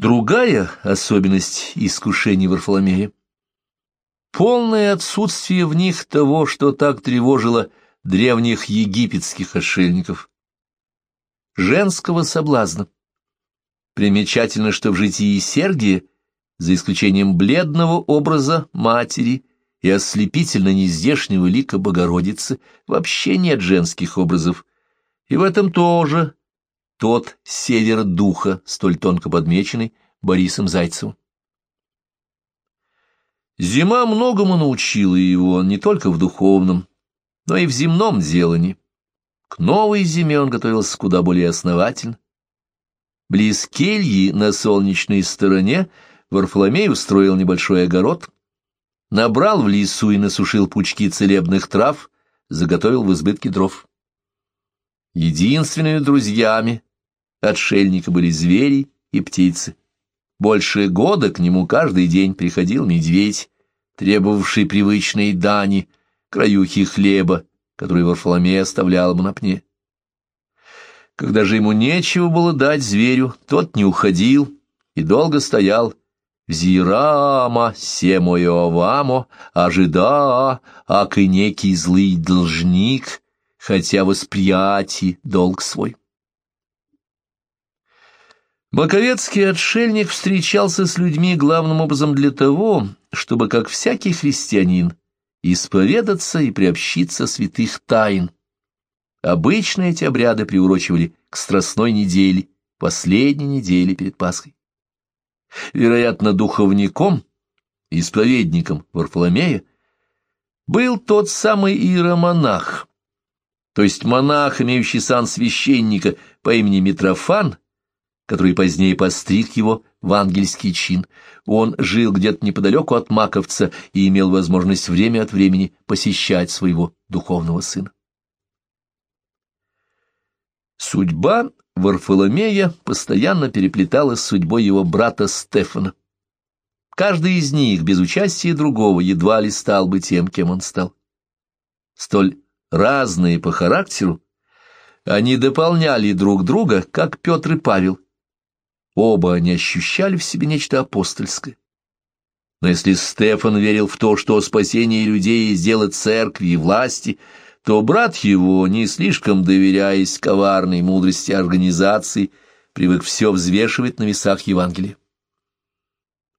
Другая особенность искушений Варфоломея — полное отсутствие в них того, что так тревожило древних египетских отшельников — женского соблазна. Примечательно, что в житии Сергия, за исключением бледного образа матери и ослепительно нездешнего лика Богородицы, вообще нет женских образов, и в этом тоже тот север духа, столь тонко подмеченный Борисом Зайцевым. Зима многому научила его не только в духовном, но и в земном делании. К новой зиме он готовился куда более основательно. Близ кельи на солнечной стороне Варфоломей устроил небольшой огород, набрал в лесу и насушил пучки целебных трав, заготовил в избытке дров. Единственными друзьями отшельника были звери и птицы. Больше года к нему каждый день приходил медведь, требовавший привычной дани, краюхи хлеба, который Варфоломей оставлял ему на пне. Когда же ему нечего было дать зверю, тот не уходил и долго стоял. «Зирама, семоевамо, ожида, ак и некий злый должник, хотя восприятий долг свой». Маковецкий отшельник встречался с людьми главным образом для того, чтобы, как всякий христианин, исповедаться и приобщиться святых тайн. Обычно эти обряды приурочивали к страстной неделе, последней неделе перед Пасхой. Вероятно, духовником, исповедником Варфоломея, был тот самый иеромонах, то есть монах, имеющий сан священника по имени Митрофан, который позднее постриг его в ангельский чин. Он жил где-то неподалеку от Маковца и имел возможность время от времени посещать своего духовного сына. Судьба Варфоломея постоянно переплеталась с судьбой его брата Стефана. Каждый из них, без участия другого, едва ли стал бы тем, кем он стал. Столь разные по характеру, они дополняли друг друга, как Петр и Павел, Оба они ощущали в себе нечто апостольское. Но если Стефан верил в то, что спасение людей есть дело церкви и власти, то брат его, не слишком доверяясь коварной мудрости организации, привык все взвешивать на весах Евангелия.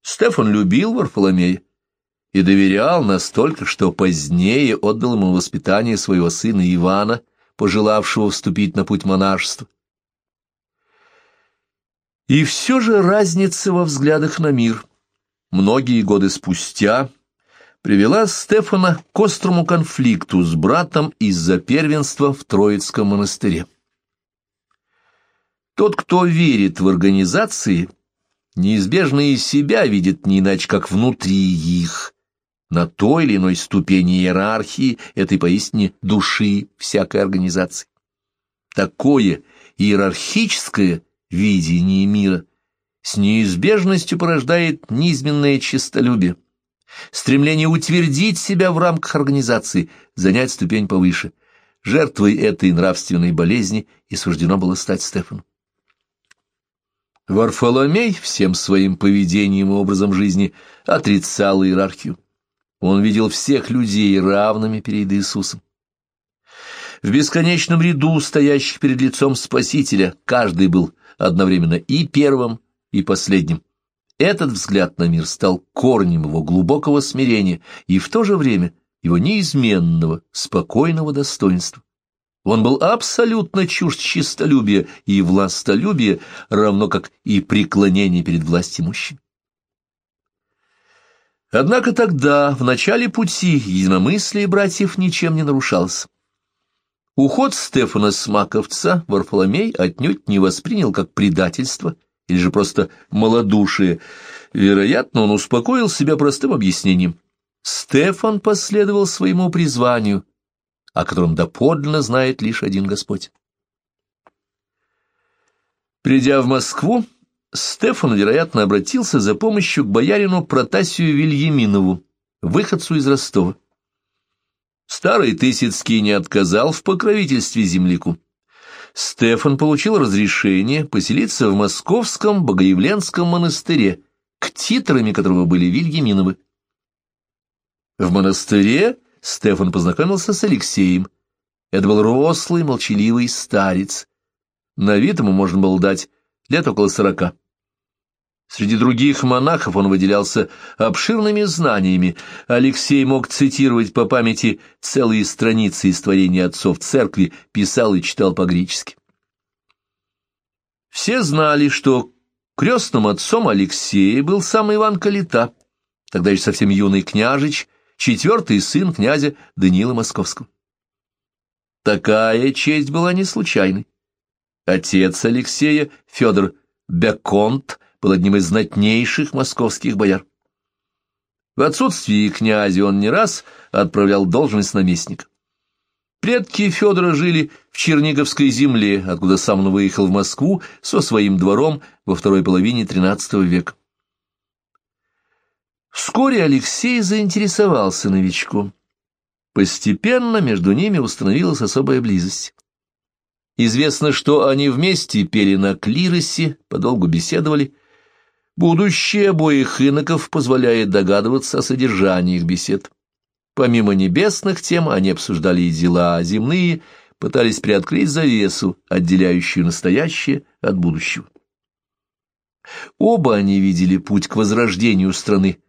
Стефан любил Варфоломея и доверял настолько, что позднее отдал ему воспитание своего сына Ивана, пожелавшего вступить на путь монашества. И все же разница во взглядах на мир, многие годы спустя, привела Стефана к острому конфликту с братом из-за первенства в Троицком монастыре. Тот, кто верит в организации, неизбежно и себя видит не иначе, как внутри их, на той или иной ступени иерархии этой поистине души всякой организации. Такое иерархическое видение мира с неизбежностью порождает низменное честолюбие, стремление утвердить себя в рамках организации, занять ступень повыше. Жертвой этой нравственной болезни и суждено было стать Стефану. Варфоломей всем своим поведением и образом жизни отрицал иерархию. Он видел всех людей равными перед Иисусом. В бесконечном ряду стоящих перед лицом Спасителя каждый был одновременно и первым, и последним. Этот взгляд на мир стал корнем его глубокого смирения и в то же время его неизменного, спокойного достоинства. Он был абсолютно чужд чистолюбия и властолюбия, равно как и преклонение перед властью мужчин. Однако тогда, в начале пути, единомыслие братьев ничем не нарушалось. Уход Стефана Смаковца Варфоломей отнюдь не воспринял как предательство или же просто малодушие. Вероятно, он успокоил себя простым объяснением. Стефан последовал своему призванию, о котором доподлинно знает лишь один Господь. Придя в Москву, Стефан, вероятно, обратился за помощью к боярину Протасию Вильяминову, выходцу из Ростова. Старый Тысяцкий не отказал в покровительстве земляку. Стефан получил разрешение поселиться в московском Богоявленском монастыре, к титрами которого были Вильяминовы. В монастыре Стефан познакомился с Алексеем. Это был рослый, молчаливый старец. На вид ему можно было дать лет около сорока. Среди других монахов он выделялся обширными знаниями. Алексей мог цитировать по памяти целые страницы из творений отцов церкви, писал и читал по-гречески. Все знали, что крестным отцом Алексея был сам Иван Калита, тогда еще совсем юный княжич, четвертый сын князя Даниила Московского. Такая честь была не случайной. Отец Алексея, Федор Беконт, был одним из знатнейших московских бояр. В отсутствие князя он не раз отправлял должность наместника. Предки Федора жили в Черниговской земле, откуда сам он выехал в Москву со своим двором во второй половине XIII века. Вскоре Алексей заинтересовался новичком. Постепенно между ними установилась особая близость. Известно, что они вместе пели на клиросе, подолгу беседовали. Будущее обоих иноков позволяет догадываться о содержании их бесед. Помимо небесных тем, они обсуждали и дела земные, пытались приоткрыть завесу, отделяющую настоящее от будущего. Оба они видели путь к возрождению страны,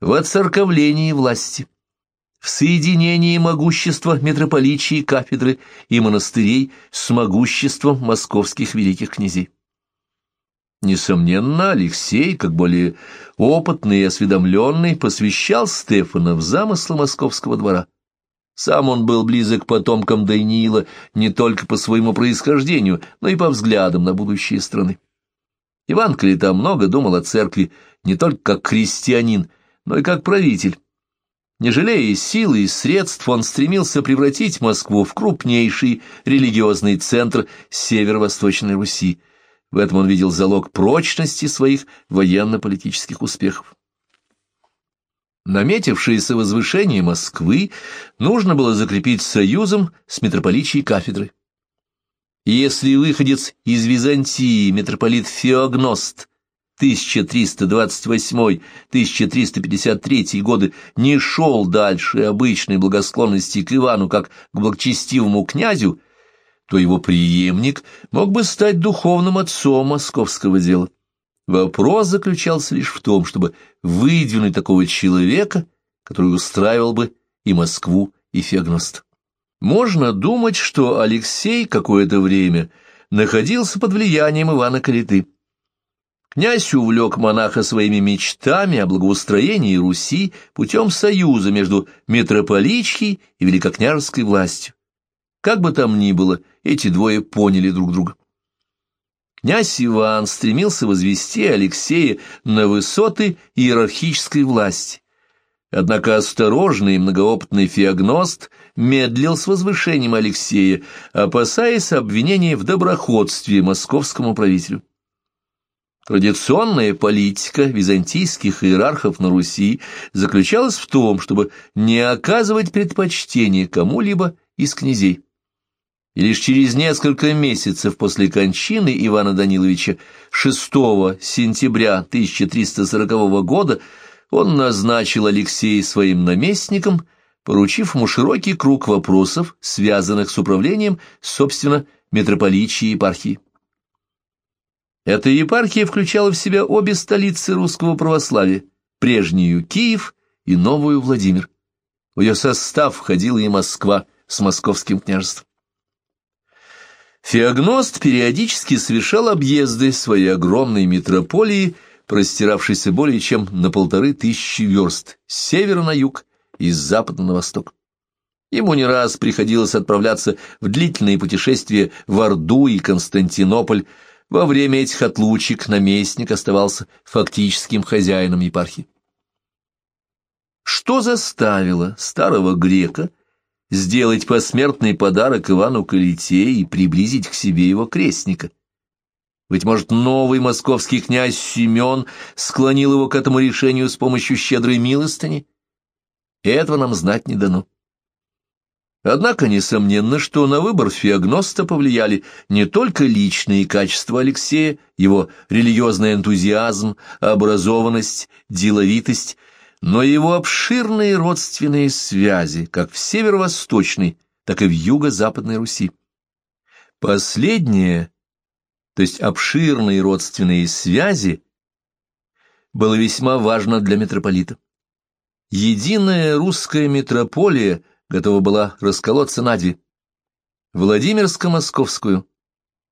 в отцерковлении власти в соединении могущества митрополичии кафедры и монастырей с могуществом московских великих князей. Несомненно, Алексей, как более опытный и осведомленный, посвящал Стефана в замыслы московского двора. Сам он был близок к потомкам Даниила не только по своему происхождению, но и по взглядам на будущее страны. Иван Калита много думал о церкви не только как христианин, но и как правитель. Не жалея силы и средств, он стремился превратить Москву в крупнейший религиозный центр северо-восточной Руси. В этом он видел залог прочности своих военно-политических успехов. Наметившееся возвышение Москвы нужно было закрепить союзом с митрополичьей кафедрой. Если выходец из Византии, митрополит Феогност, 1328-1353 годы не шел дальше обычной благосклонности к Ивану как к благочестивому князю, то его преемник мог бы стать духовным отцом московского дела. Вопрос заключался лишь в том, чтобы выдвинуть такого человека, который устраивал бы и Москву, и Фегност. Можно думать, что Алексей какое-то время находился под влиянием Ивана Калиты. Князь увлек монаха своими мечтами о благоустроении Руси путем союза между митрополичьей и великокняжеской властью. Как бы там ни было, эти двое поняли друг друга. Князь Иван стремился возвести Алексея на высоты иерархической власти. Однако осторожный и многоопытный феогност медлил с возвышением Алексея, опасаясь обвинения в доброходстве московскому правителю. Традиционная политика византийских иерархов на Руси заключалась в том, чтобы не оказывать предпочтения кому-либо из князей. И лишь через несколько месяцев после кончины Ивана Даниловича 6 сентября 1340 года он назначил Алексея своим наместником, поручив ему широкий круг вопросов, связанных с управлением, собственно, митрополичьей епархии. Эта епархия включала в себя обе столицы русского православия, прежнюю Киев и новую Владимир. В ее состав входила и Москва с московским княжеством. Феогност периодически совершал объезды своей огромной метрополии, простиравшейся более чем на полторы тысячи верст, с севера на юг и с запада на восток. Ему не раз приходилось отправляться в длительные путешествия в Орду и Константинополь, во время этих отлучек наместник оставался фактическим хозяином епархии. Что заставило старого грека сделать посмертный подарок Ивану Калите и приблизить к себе его крестника? Быть может, новый московский князь Семен склонил его к этому решению с помощью щедрой милостыни? Этого нам знать не дано. Однако несомненно, что на выбор Феогноста повлияли не только личные качества Алексея, его религиозный энтузиазм, образованность, деловитость, но его обширные родственные связи, как в северо-восточной, так и в юго-западной Руси. Последнее, то есть обширные родственные связи, было весьма важно для митрополита. Единая русская митрополия готова была расколоться на две – Владимирско-Московскую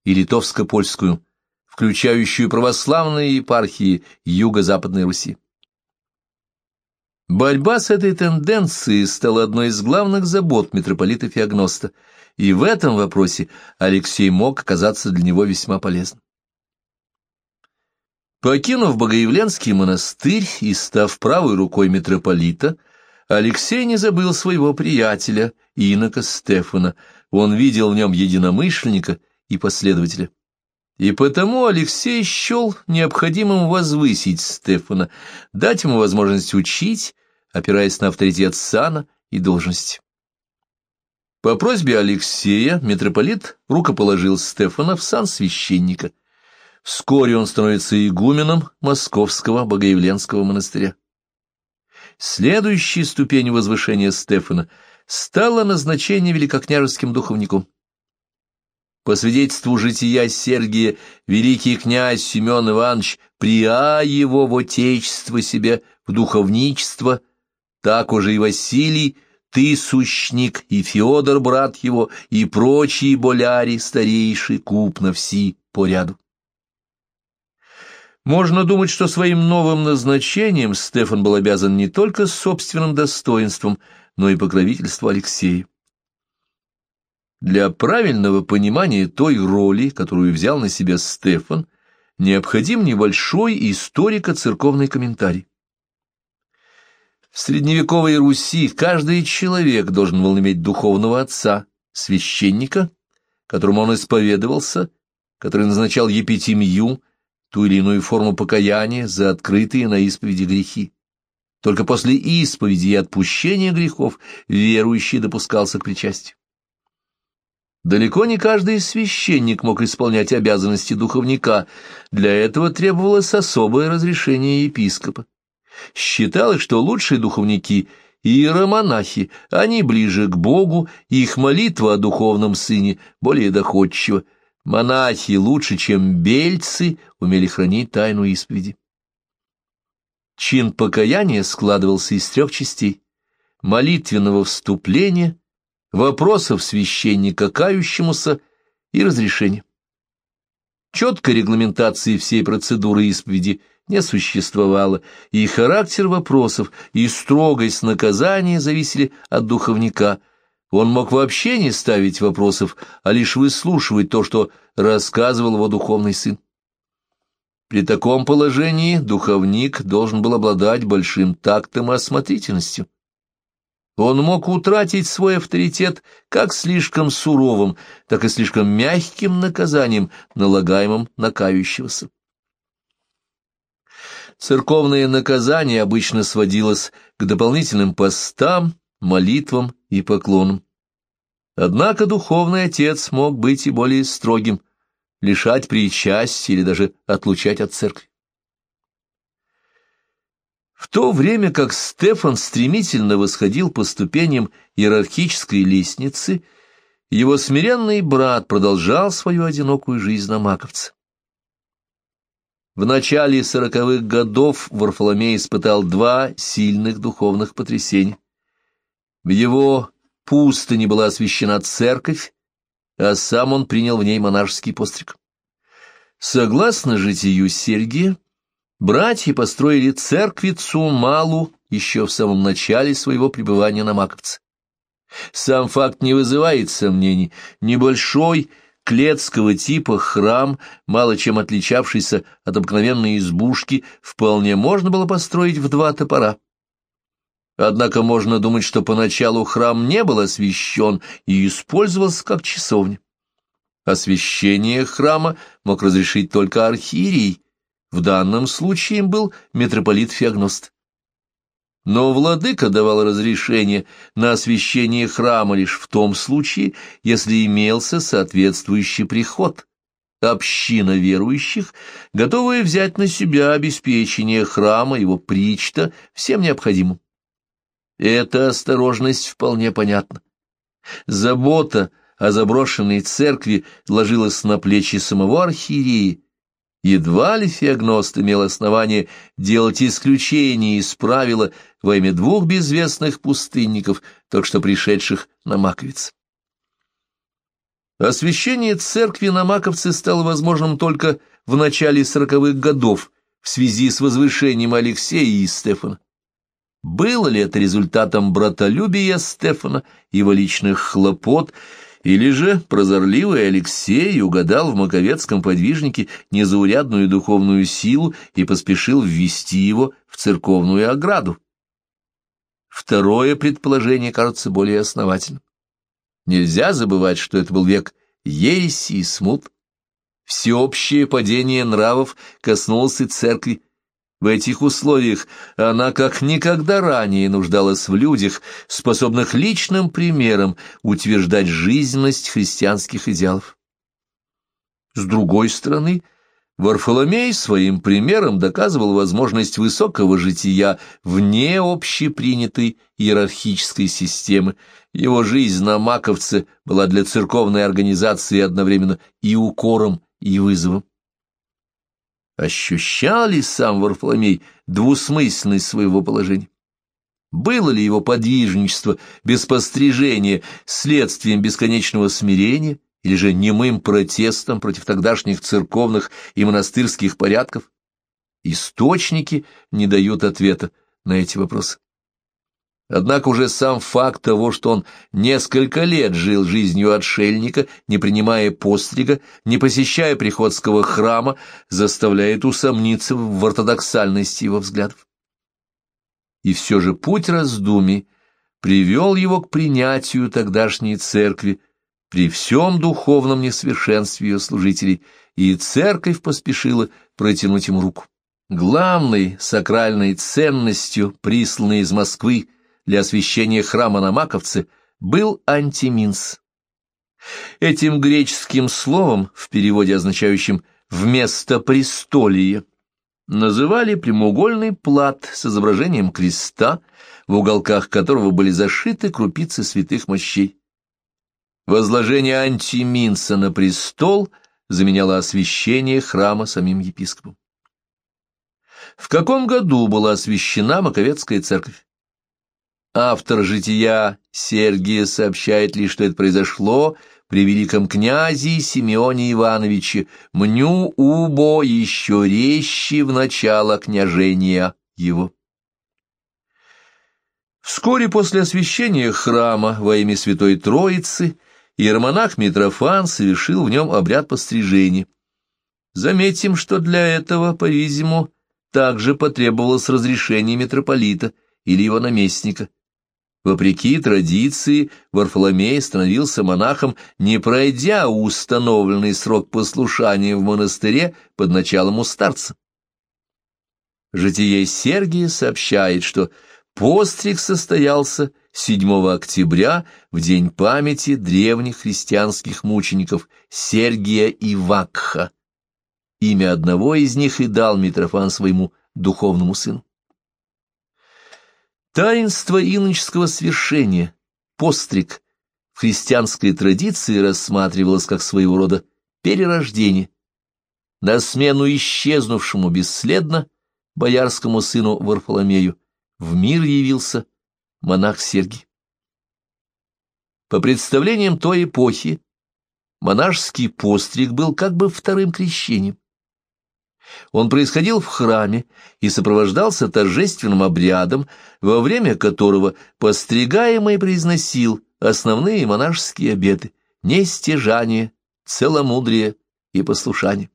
и Литовско-Польскую, включающую православные епархии Юго-Западной Руси. Борьба с этой тенденцией стала одной из главных забот митрополита Феогноста, и в этом вопросе Алексей мог оказаться для него весьма полезным. Покинув Богоявленский монастырь и став правой рукой митрополита, Алексей не забыл своего приятеля, инока Стефана. Он видел в нем единомышленника и последователя. И потому Алексей счел необходимым возвысить Стефана, дать ему возможность учить, опираясь на авторитет сана и должность. По просьбе Алексея митрополит рукоположил Стефана в сан священника. Вскоре он становится игуменом Московского Богоявленского монастыря. Следующей ступенью возвышения Стефана стало назначение великокняжеским духовником. По свидетельству жития Сергия, великий князь Семен Иванович прия его в отечество себе, в духовничество, так уже и Василий, ты сущник, и Феодор, брат его, и прочие боляри, старейший куп на все по ряду. Можно думать, что своим новым назначением Стефан был обязан не только собственным достоинством, но и покровительству Алексея. Для правильного понимания той роли, которую взял на себя Стефан, необходим небольшой историко-церковный комментарий. В средневековой Руси каждый человек должен был иметь духовного отца, священника, которому он исповедовался, который назначал епитимию, ту или иную форму покаяния за открытые на исповеди грехи. Только после исповеди и отпущения грехов верующий допускался к причастию. Далеко не каждый священник мог исполнять обязанности духовника, для этого требовалось особое разрешение епископа. Считалось, что лучшие духовники — иеромонахи, они ближе к Богу, и их молитва о духовном сыне более доходчива, Монахи лучше, чем бельцы, умели хранить тайну исповеди. Чин покаяния складывался из трех частей — молитвенного вступления, вопросов священника кающемуся и разрешения. Четкой регламентации всей процедуры исповеди не существовало, и характер вопросов и строгость наказания зависели от духовника, он мог вообще не ставить вопросов, а лишь выслушивать то, что рассказывал его духовный сын. При таком положении духовник должен был обладать большим тактом и осмотрительностью. Он мог утратить свой авторитет как слишком суровым, так и слишком мягким наказанием, налагаемым на кающегося. Церковное наказание обычно сводилось к дополнительным постам, молитвам и поклонам. Однако духовный отец мог быть и более строгим, лишать причастия или даже отлучать от церкви. В то время как Стефан стремительно восходил по ступеням иерархической лестницы, его смиренный брат продолжал свою одинокую жизнь на Маковце. В начале сороковых годов Варфоломей испытал два сильных духовных потрясения. В его пустыне была освящена церковь, а сам он принял в ней монашеский постриг. Согласно житию Сергия, братья построили церквицу Малу еще в самом начале своего пребывания на Маковце. Сам факт не вызывает сомнений. Небольшой, клетского типа храм, мало чем отличавшийся от обыкновенной избушки, вполне можно было построить в два топора. Однако можно думать, что поначалу храм не был освящен и использовался как часовня. Освящение храма мог разрешить только архиерей, в данном случае им был митрополит Феогност. Но владыка давал разрешение на освящение храма лишь в том случае, если имелся соответствующий приход. Община верующих, готовая взять на себя обеспечение храма, его причта, всем необходимым. Эта осторожность вполне понятна. Забота о заброшенной церкви ложилась на плечи самого архиерея, Едва ли феогност имел основание делать исключение из правила во имя двух безвестных пустынников, только что пришедших на Маковец. Освящение церкви на Маковце стало возможным только в начале сороковых годов в связи с возвышением Алексея и Стефана. Было ли это результатом братолюбия Стефана, его личных хлопот, или же прозорливый Алексей угадал в маковецком подвижнике незаурядную духовную силу и поспешил ввести его в церковную ограду. Второе предположение кажется более основательным. Нельзя забывать, что это был век ереси и смут. Всеобщее падение нравов коснулось и церкви, в этих условиях она как никогда ранее нуждалась в людях, способных личным примером утверждать жизненность христианских идеалов. С другой стороны, Варфоломей своим примером доказывал возможность высокого жития вне общепринятой иерархической системы. Его жизнь на Маковце была для церковной организации одновременно и укором, и вызовом. Ощущал ли сам Варфоломей двусмысленность своего положения? Было ли его подвижничество без пострижения следствием бесконечного смирения или же немым протестом против тогдашних церковных и монастырских порядков? Источники не дают ответа на эти вопросы. Однако уже сам факт того, что он несколько лет жил жизнью отшельника, не принимая пострига, не посещая приходского храма, заставляет усомниться в ортодоксальности его взглядов. И все же путь раздумий привел его к принятию тогдашней церкви при всем духовном несовершенстве ее служителей, и церковь поспешила протянуть ему руку. Главной сакральной ценностью, присланной из Москвы, для освящения храма на Маковце был антиминс. Этим греческим словом, в переводе означающим «вместо престолия», называли прямоугольный плат с изображением креста, в уголках которого были зашиты крупицы святых мощей. Возложение антиминса на престол заменяло освящение храма самим епископом. В каком году была освящена Маковецкая церковь? Автор «Жития» Сергия сообщает лишь, что это произошло при великом князе Симеоне Ивановиче, мню убо еще резче в начало княжения его. Вскоре после освящения храма во имя Святой Троицы иеромонах Митрофан совершил в нем обряд пострижения. Заметим, что для этого, по-видимому, также потребовалось разрешение митрополита или его наместника. Вопреки традиции, Варфоломей становился монахом, не пройдя установленный срок послушания в монастыре под началом у старца. Житие Сергия сообщает, что постриг состоялся 7 октября в день памяти древних христианских мучеников Сергия и Вакха. Имя одного из них и дал Митрофан своему духовному сыну. Таинство иноческого свершения, постриг, в христианской традиции рассматривалось как своего рода перерождение. На смену исчезнувшему бесследно боярскому сыну Варфоломею в мир явился монах Сергий. По представлениям той эпохи, монашеский постриг был как бы вторым крещением. Он происходил в храме и сопровождался торжественным обрядом, во время которого постригаемый произносил основные монашеские обеты — нестяжание, целомудрие и послушание.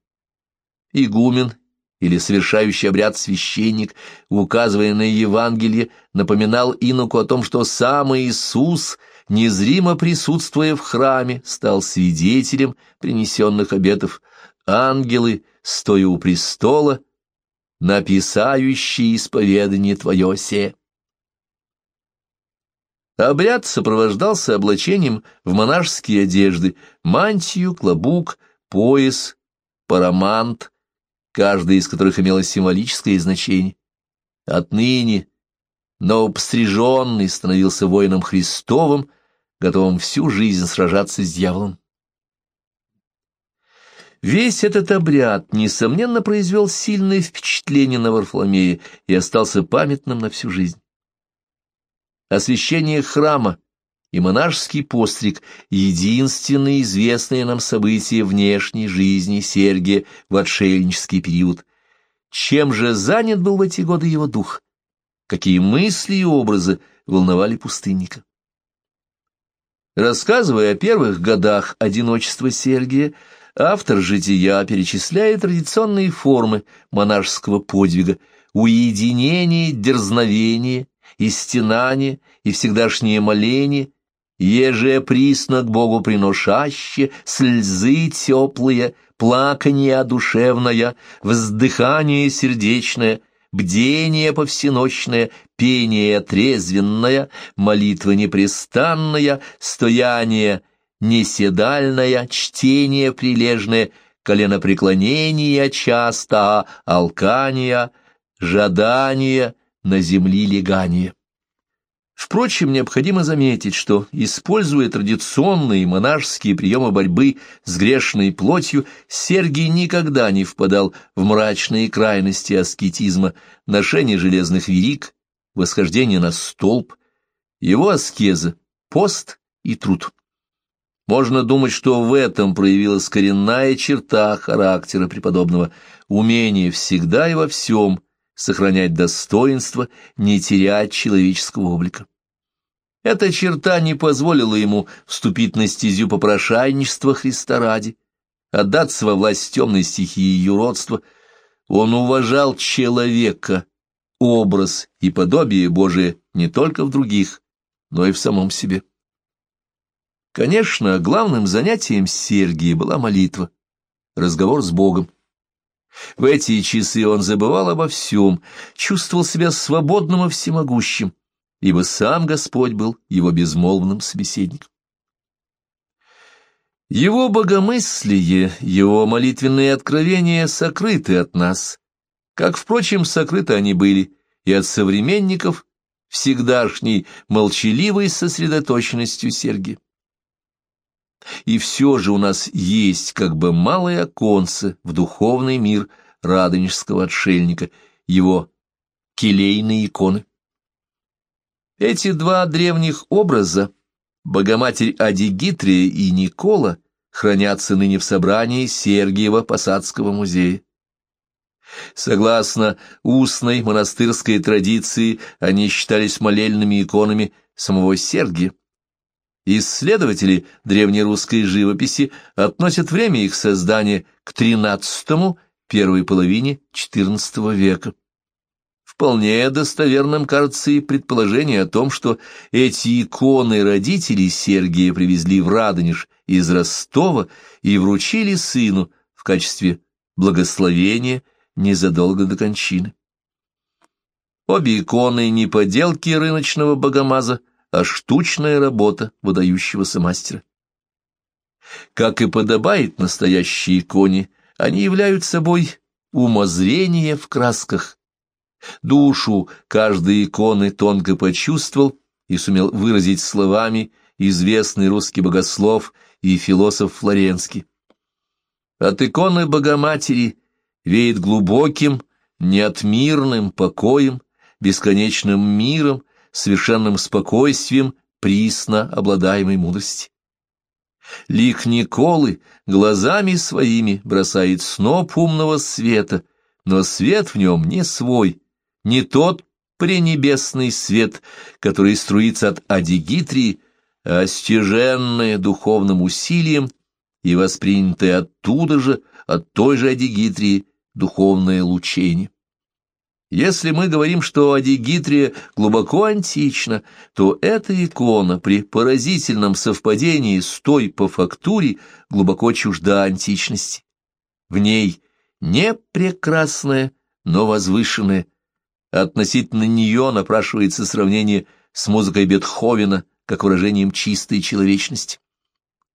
Игумен или совершающий обряд священник, указывая на Евангелие, напоминал инуку о том, что сам Иисус, незримо присутствуя в храме, стал свидетелем принесенных обетов. Ангелы — стоя у престола, написающий исповедание твое се. Обряд сопровождался облачением в монашеские одежды, мантию, клобук, пояс, парамант, каждый из которых имело символическое значение. Отныне новопостриженный становился воином Христовым, готовым всю жизнь сражаться с дьяволом. Весь этот обряд, несомненно, произвел сильное впечатление на Варфоломея и остался памятным на всю жизнь. Освящение храма и монашеский постриг — единственные известные нам события внешней жизни Сергия в отшельнический период. Чем же занят был в эти годы его дух? Какие мысли и образы волновали пустынника? Рассказывая о первых годах одиночества Сергия, автор «Жития» перечисляет традиционные формы монашеского подвига — уединение, дерзновение, истинание и всегдашнее моление, еже к Богу приношаще, сльзы теплые, плаканье душевное, вздыхание сердечное — бдение повсеночное, пение трезвенное, молитва непрестанная, стояние неседальное, чтение прилежное, коленопреклонение часто, алкания, жадание, на земли легание. Впрочем, необходимо заметить, что, используя традиционные монашеские приемы борьбы с грешной плотью, Сергий никогда не впадал в мрачные крайности аскетизма, ношение железных верик, восхождение на столб, его аскеза, пост и труд. Можно думать, что в этом проявилась коренная черта характера преподобного, умение всегда и во всем сохранять достоинство, не терять человеческого облика. Эта черта не позволила ему вступить на стезю попрошайничества Христа ради, отдаться во власть темной стихии юродства. Он уважал человека, образ и подобие Божие не только в других, но и в самом себе. Конечно, главным занятием Сергия была молитва, разговор с Богом. В эти часы он забывал обо всем, чувствовал себя свободным и всемогущим, ибо сам Господь был его безмолвным собеседником. Его богомыслие, его молитвенные откровения сокрыты от нас, как, впрочем, сокрыты они были и от современников всегдашней молчаливой сосредоточенностью Сергия. И все же у нас есть как бы малое оконце в духовный мир радонежского отшельника, его келейные иконы. Эти два древних образа, Богоматерь Адигитрия и Никола, хранятся ныне в собрании Сергиева Посадского музея. Согласно устной монастырской традиции, они считались молельными иконами самого Сергия. Исследователи древнерусской живописи относят время их создания к XIII, первой половине XIV века. Вполне достоверным кажется и предположение о том, что эти иконы родители Сергия привезли в Радонеж из Ростова и вручили сыну в качестве благословения незадолго до кончины. Обе иконы не поделки рыночного богомаза, а штучная работа выдающегося мастера. Как и подобает настоящей иконе, они являются собой умозрение в красках. Душу каждой иконы тонко почувствовал и сумел выразить словами известный русский богослов и философ Флоренский. От иконы Богоматери веет глубоким, неотмирным покоем, бесконечным миром, совершенным спокойствием присно обладаемой мудрости. Лик Николы глазами своими бросает сноп умного света, но свет в нем не свой, не тот пренебесный свет, который струится от Адигитрии, а стяженное духовным усилием и воспринятое оттуда же, от той же Адигитрии, духовное лучение. Если мы говорим, что Адигитрия глубоко антична, то эта икона при поразительном совпадении с той по фактуре глубоко чужда античности. В ней не прекрасная, но возвышенная. Относительно нее напрашивается сравнение с музыкой Бетховена, как выражением чистой человечности.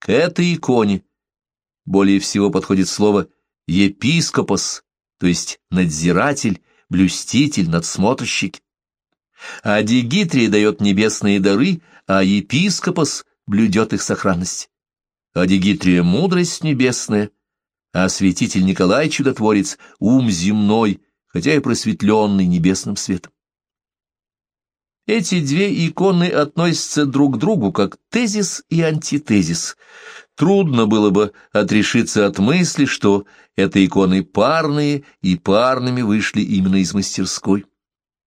К этой иконе более всего подходит слово «епископос», то есть надзиратель, блюститель, надсмотрщик. А Дигитрия дает небесные дары, а епископос блюдет их сохранность. А Дигитрия — мудрость небесная, а святитель Николай Чудотворец — ум земной, хотя и просветленный небесным светом. Эти две иконы относятся друг к другу как тезис и антитезис. Трудно было бы отрешиться от мысли, что это иконы парные, и парными вышли именно из мастерской.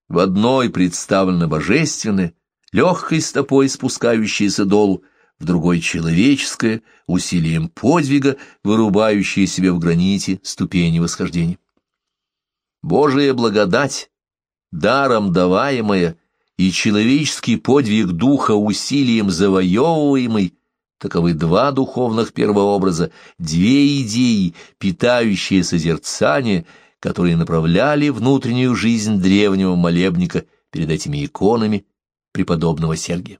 В одной представлено божественное, легкой стопой спускающееся долу, в другой человеческое, усилием подвига, вырубающее себе в граните ступени восхождения. Божия благодать, даром даваемая, и человеческий подвиг духа усилием завоевываемый, таковы два духовных первообраза, две идеи, питающие созерцание, которые направляли внутреннюю жизнь древнего молебника перед этими иконами преподобного Сергия.